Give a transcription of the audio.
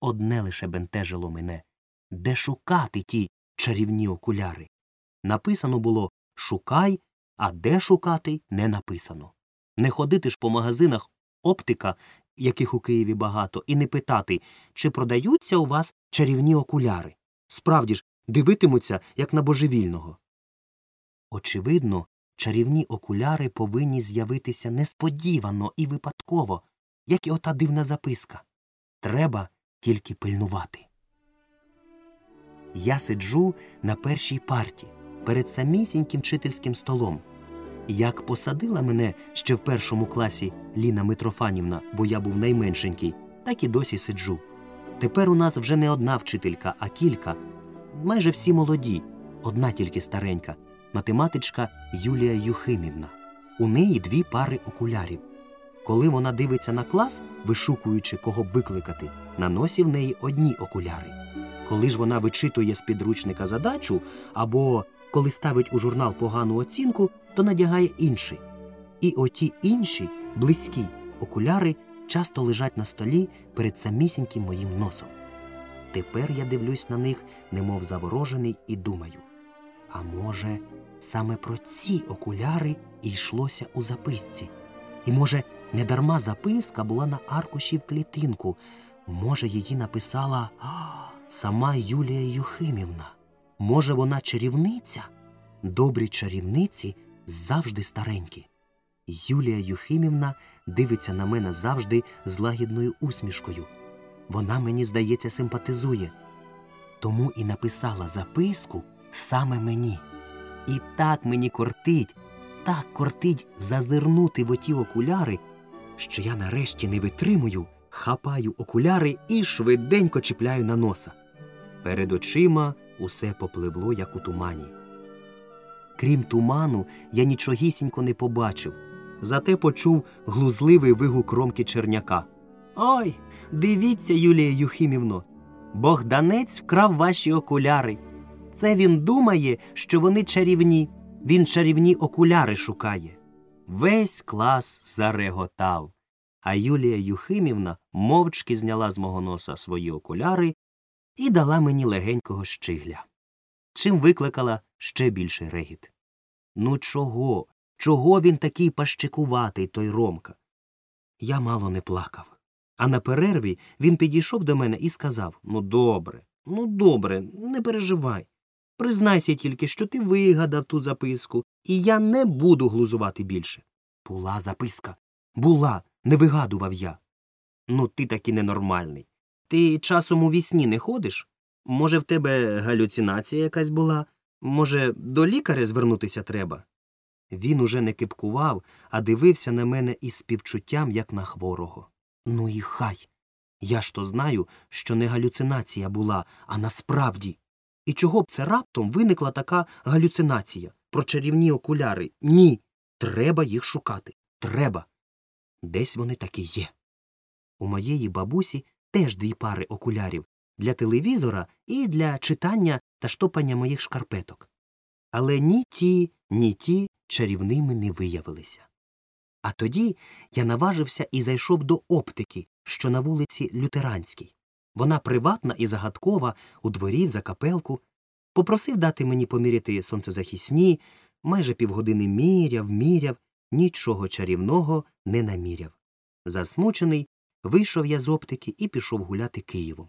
Одне лише бентежило мене де шукати ті чарівні окуляри. Написано було шукай, а де шукати не написано. Не ходити ж по магазинах оптика, яких у Києві багато, і не питати, чи продаються у вас чарівні окуляри. Справді ж, дивитимуться, як на божевільного. Очевидно, чарівні окуляри повинні з'явитися несподівано і випадково, як і ота дивна записка. Треба тільки пильнувати. Я сиджу на першій парті перед самісіньким вчительським столом. Як посадила мене ще в першому класі Ліна Митрофанівна, бо я був найменшенький, так і досі сиджу. Тепер у нас вже не одна вчителька, а кілька. Майже всі молоді, одна тільки старенька, математичка Юлія Юхимівна. У неї дві пари окулярів. Коли вона дивиться на клас, вишукуючи, кого б викликати, на носі в неї одні окуляри. Коли ж вона вичитує з підручника задачу або коли ставить у журнал погану оцінку, то надягає інший. І оті інші, близькі окуляри часто лежать на столі перед самісіньким моїм носом. Тепер я дивлюсь на них, немов заворожений, і думаю. А може, саме про ці окуляри і йшлося у записці? І, може, недарма записка була на аркуші в клітинку. Може, її написала сама Юлія Юхимівна. Може, вона чарівниця? Добрі чарівниці завжди старенькі. Юлія Юхимівна дивиться на мене завжди з лагідною усмішкою. Вона, мені здається, симпатизує. Тому і написала записку саме мені. І так мені кортить, так кортить зазирнути в оті окуляри, що я нарешті не витримую, хапаю окуляри і швиденько чіпляю на носа. Перед очима усе попливло, як у тумані. Крім туману, я нічогісінько не побачив, зате почув глузливий вигук ромки черняка. Ой, дивіться, Юлія Юхимівно, Богданець вкрав ваші окуляри. Це він думає, що вони чарівні. Він чарівні окуляри шукає. Весь клас зареготав. А Юлія Юхимівна мовчки зняла з мого носа свої окуляри і дала мені легенького щигля. Чим викликала ще більший регіт. Ну чого? Чого він такий пащикуватий, той Ромка? Я мало не плакав. А на перерві він підійшов до мене і сказав Ну, добре, ну добре, не переживай. Признайся тільки, що ти вигадав ту записку, і я не буду глузувати більше. Була записка. Була, не вигадував я. Ну, ти таки ненормальний. Ти часом у вісні не ходиш? Може, в тебе галюцинація якась була? Може, до лікаря звернутися треба? Він уже не кипкував, а дивився на мене із співчуттям, як на хворого. Ну і хай. Я ж то знаю, що не галюцинація була, а насправді. І чого б це раптом виникла така галюцинація про чарівні окуляри? Ні. Треба їх шукати. Треба. Десь вони таки є. У моєї бабусі теж дві пари окулярів для телевізора і для читання та штопання моїх шкарпеток. Але ні ті, ні ті чарівними не виявилися. А тоді я наважився і зайшов до оптики, що на вулиці Лютеранській. Вона приватна і загадкова, у дворі, за капелку. Попросив дати мені поміряти сонцезахисні, майже півгодини міряв, міряв, нічого чарівного не наміряв. Засмучений, вийшов я з оптики і пішов гуляти Києвом.